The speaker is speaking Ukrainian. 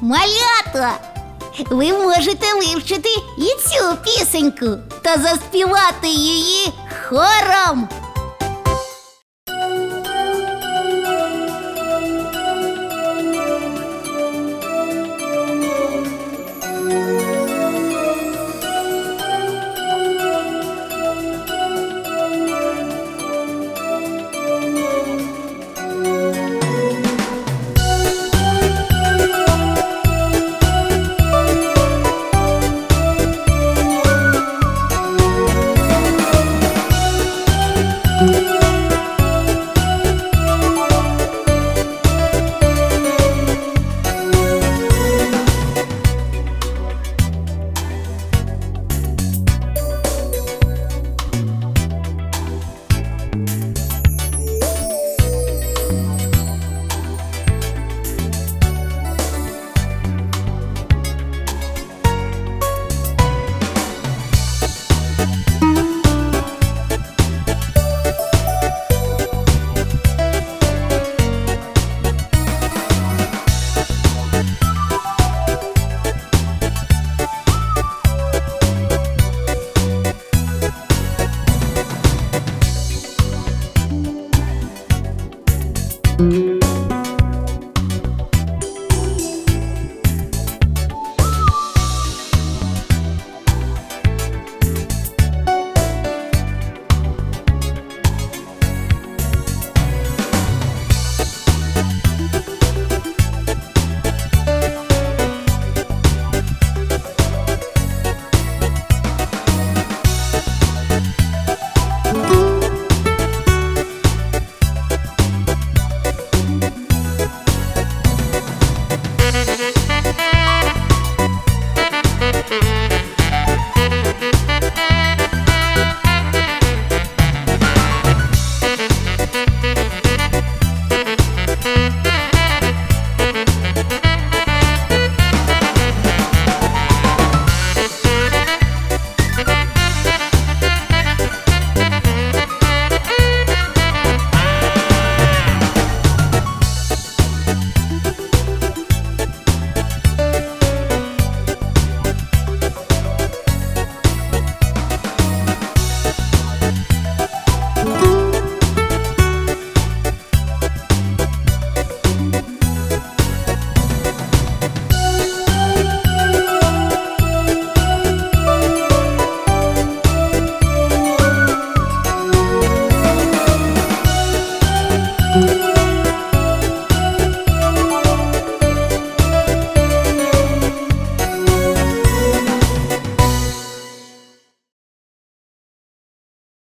Малята! Ви можете вивчити і цю пісеньку та заспівати її хором.